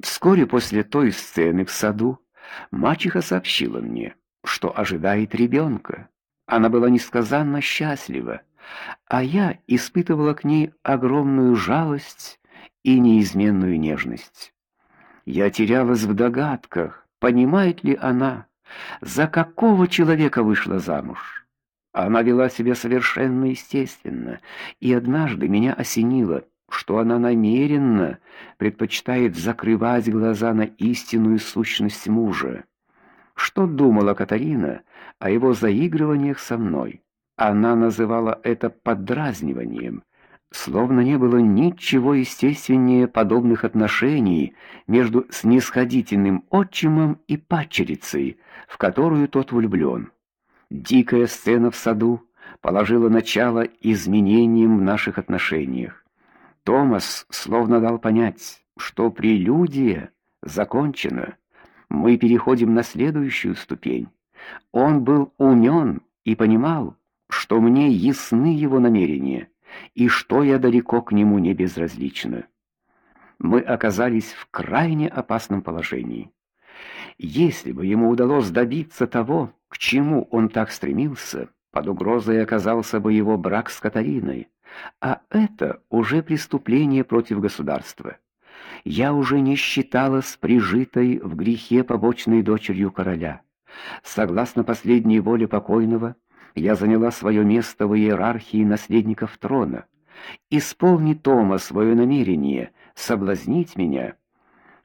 Вскоре после той сцены в саду мачеха сообщила мне, что ожидает ребенка. Она была несказанно счастлива, а я испытывала к ней огромную жалость и неизменную нежность. Я терялась в догадках, понимает ли она, за какого человека вышла замуж. Она вела себя совершенно естественно, и однажды меня осенило, что она намеренно предпочитает закрывать глаза на истинную сущность мужа. Что думала Катарина о его заигрываниях со мной? Она называла это подразниванием, словно не было ничего естественнее подобных отношений между снисходительным отчимом и падчерицей, в которую тот влюблен. Дикая сцена в саду положила начало изменениям в наших отношениях. Томас словно дал понять, что прелюдия закончена. Мы переходим на следующую ступень. Он был умен и понимал, что мне ясны его намерения и что я далеко к нему не безразлична. Мы оказались в крайне опасном положении. Если бы ему удалось добиться того, к чему он так стремился, под угрозой оказался бы его брак с Катариной, а это уже преступление против государства. Я уже не считалась прижитой в грехе побочной дочерью короля. Согласно последней воле покойного, я заняла свое место в иерархии наследников трона. Исполни Тома свое намерение соблазнить меня,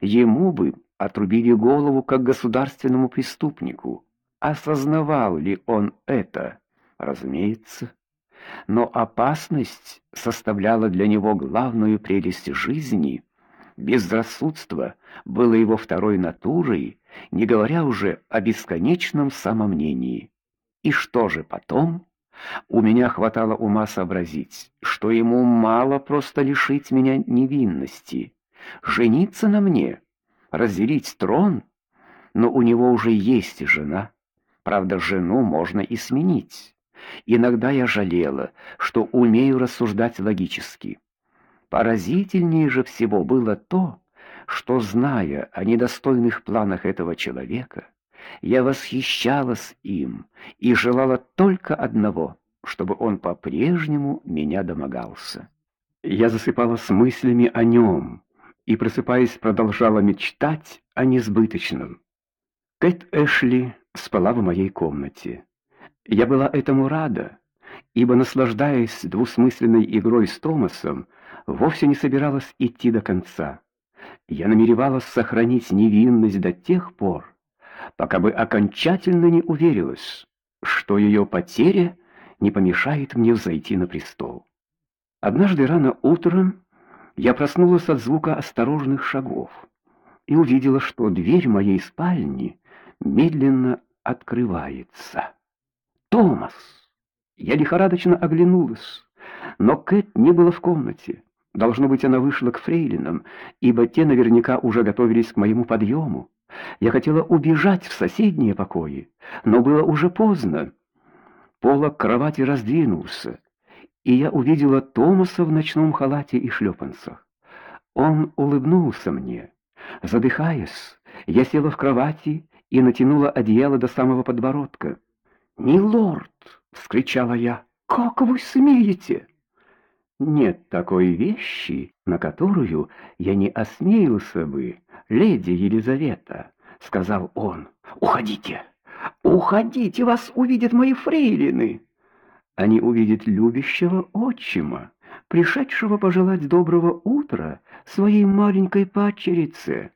ему бы отрубили голову как государственному преступнику. Осознавал ли он это? Разумеется. Но опасность составляла для него главную прелесть жизни. Безрассудство было его второй натурой, не говоря уже о бесконечном самомнении. И что же потом? У меня хватало ума сообразить, что ему мало просто лишить меня невинности, жениться на мне, разделить трон, но у него уже есть жена. Правда, жену можно и сменить. Иногда я жалела, что умею рассуждать логически. Поразительнее же всего было то, что, зная о недостойных планах этого человека, я восхищалась им и желала только одного, чтобы он по-прежнему меня домогался. Я засыпала с мыслями о нем и, просыпаясь, продолжала мечтать о несбыточном. Кэт Эшли спала в моей комнате. Я была этому рада, ибо, наслаждаясь двусмысленной игрой с Томасом, вовсе не собиралась идти до конца. Я намеревалась сохранить невинность до тех пор, пока бы окончательно не уверилась, что ее потеря не помешает мне взойти на престол. Однажды рано утром я проснулась от звука осторожных шагов и увидела, что дверь моей спальни медленно открывается. Томас! Я лихорадочно оглянулась, но Кэт не было в комнате. Должно быть, она вышла к фрейлинам, ибо те наверняка уже готовились к моему подъему. Я хотела убежать в соседние покои, но было уже поздно. Полок кровати раздвинулся, и я увидела Томаса в ночном халате и шлепанцах. Он улыбнулся мне. Задыхаясь, я села в кровати и натянула одеяло до самого подбородка. "Милорд!" вскричала я. "Как вы смеете?" Нет такой вещи, на которую я не осмелился бы, леди Елизавета, сказал он. Уходите. Уходите, вас увидят мои фрейлины. Они увидят любящего отчима, пришедшего пожелать доброго утра своей маленькой падчерице.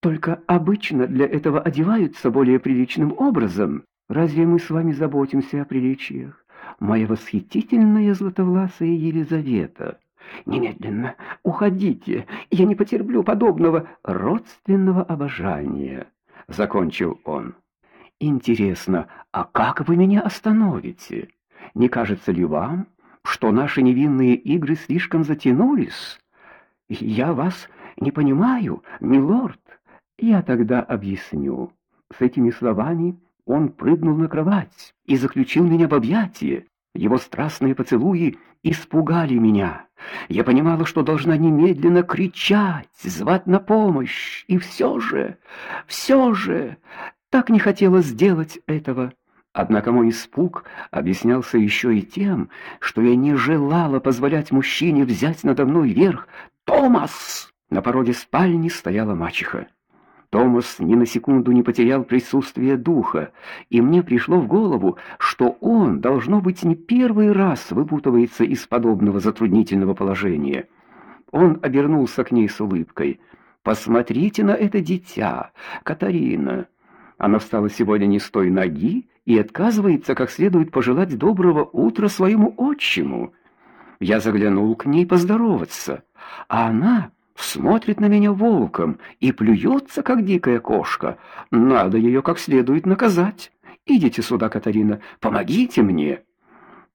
Только обычно для этого одеваются более приличным образом. Разве мы с вами заботимся о приличиях? Моя восхитительная златовласая Елизавета. Немедленно уходите. Я не потерплю подобного родственного обожания, закончил он. Интересно, а как вы меня остановите? Не кажется ли вам, что наши невинные игры слишком затянулись? Я вас не понимаю, милорд. Я тогда объясню. С этими словами он прыгнул на кровать и заключил меня в объятия. Его страстные поцелуи испугали меня. Я понимала, что должна немедленно кричать, звать на помощь, и все же, все же так не хотела сделать этого. Однако мой испуг объяснялся еще и тем, что я не желала позволять мужчине взять надо мной верх. "Томас!" На пороге спальни стояла мачеха. Томас ни на секунду не потерял присутствие духа, и мне пришло в голову, что он должно быть не первый раз выпутывается из подобного затруднительного положения. Он обернулся к ней с улыбкой. Посмотрите на это дитя, Катарина. Она встала сегодня не с той ноги и отказывается как следует пожелать доброго утра своему отчиму. Я заглянул к ней поздороваться, а она смотрит на меня волком и плюется, как дикая кошка. Надо ее как следует наказать. Идите сюда, Катарина, помогите мне.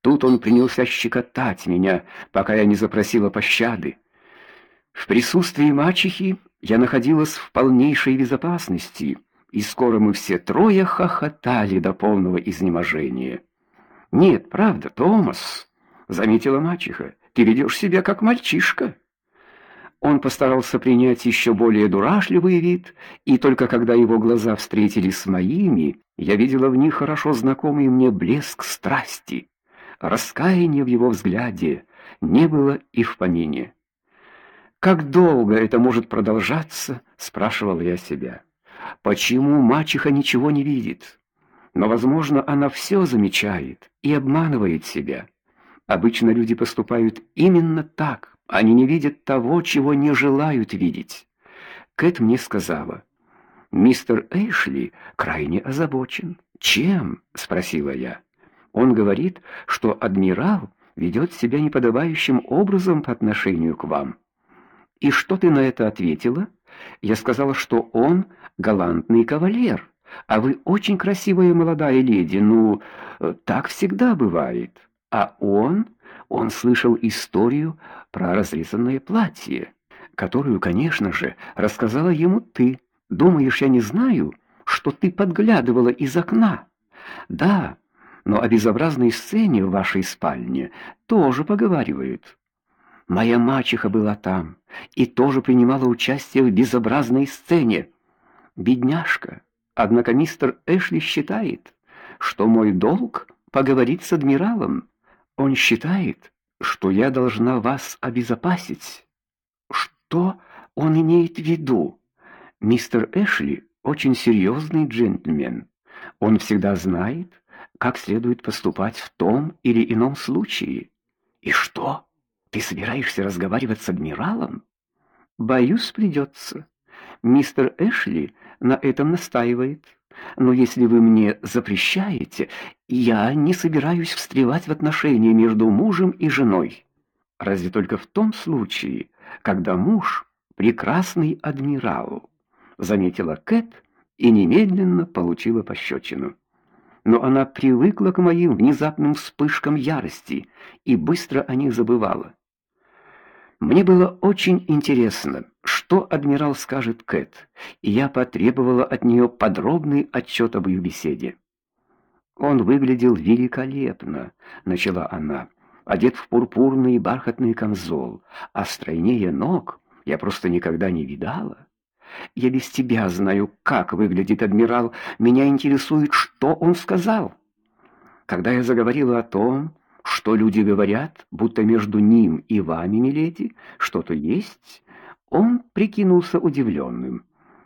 Тут он принялся щекотать меня, пока я не запросила пощады. В присутствии мачехи я находилась в полнейшей безопасности, и скоро мы все трое хохотали до полного изнеможения. Нет, правда, Томас, заметила мачеха. Ты ведешь себя как мальчишка. Он постарался принять еще более дурашливый вид, и только когда его глаза встретились с моими, я видела в них хорошо знакомый мне блеск страсти. Раскаяния в его взгляде не было и в помине. Как долго это может продолжаться, спрашивал я себя. Почему мачеха ничего не видит? Но, возможно, она все замечает и обманывает себя. Обычно люди поступают именно так. Они не видят того, чего не желают видеть. Кэт мне сказала: "Мистер Эшли крайне озабочен". "Чем?" спросила я. Он говорит, что адмирал ведет себя неподобающим образом по отношению к вам. И что ты на это ответила? Я сказала, что он галантный кавалер, а вы очень красивая молодая леди. Ну, так всегда бывает. А он он слышал историю про разрезанное платье, которую, конечно же, рассказала ему ты. Думаешь, я не знаю, что ты подглядывала из окна? Да, но о безобразной сцене в вашей спальне тоже поговаривают. Моя мачеха была там и тоже принимала участие в безобразной сцене. Бедняжка. Однако мистер Эшли считает, что мой долг поговорить с адмиралом. Он считает, что я должна вас обезопасить. Что он имеет в виду? Мистер Эшли очень серьезный джентльмен. Он всегда знает, как следует поступать в том или ином случае. И что? Ты собираешься разговаривать с адмиралом? Боюсь, придется. Мистер Эшли на этом настаивает. Но если вы мне запрещаете, я не собираюсь встревать в отношения между мужем и женой. Разве только в том случае, когда муж прекрасный адмирал, заметила Кэт и немедленно получила пощечину. Но она привыкла к моим внезапным вспышкам ярости и быстро о них забывала. Мне было очень интересно, что адмирал скажет Кэт, и я потребовала от нее подробный отчет об ее беседе. Он выглядел великолепно, начала она, одет в пурпурный бархатный камзол, а стройнее ног я просто никогда не видала. Я без тебя знаю, как выглядит адмирал, меня интересует, что он сказал. Когда я заговорила о том, что люди говорят, будто между ним и вами, миледи, что-то есть. Он прикинулся удивленным.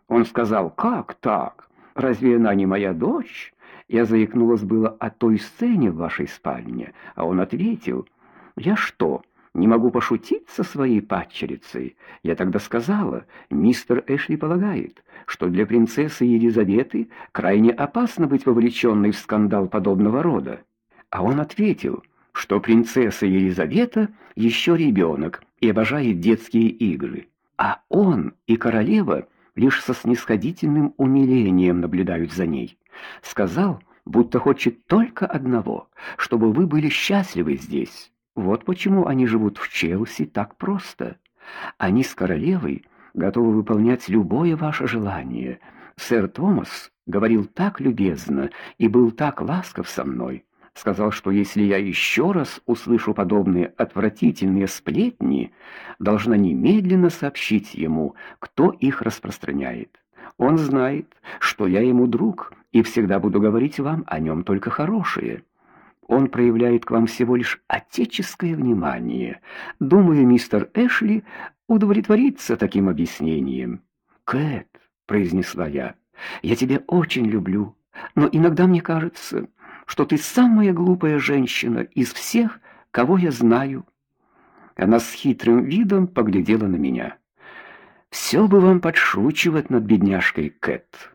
Он сказал: "Как так? Разве она не моя дочь?" Я заикнулась было о той сцене в вашей спальне, а он ответил: "Я что, не могу пошутить со своей падчерицей?" Я тогда сказала: "Мистер Эшли полагает, что для принцессы Елизаветы крайне опасно быть вовлеченной в скандал подобного рода". А он ответил: что принцесса Елизавета еще ребенок и обожает детские игры, а он и королева лишь со снисходительным умилением наблюдают за ней. Сказал, будто хочет только одного, чтобы вы были счастливы здесь. Вот почему они живут в Челси так просто. Они с королевой готовы выполнять любое ваше желание. Сэр Томас говорил так любезно и был так ласков со мной Сказал, что если я еще раз услышу подобные отвратительные сплетни, должна немедленно сообщить ему, кто их распространяет. Он знает, что я ему друг и всегда буду говорить вам о нем только хорошее. Он проявляет к вам всего лишь отеческое внимание. Думаю, мистер Эшли удовлетворится таким объяснением. Кэт, произнесла я. Я тебя очень люблю, но иногда мне кажется, что ты самая глупая женщина из всех, кого я знаю. Она с хитрым видом поглядела на меня. Все бы вам подшучивать над бедняжкой Кэт.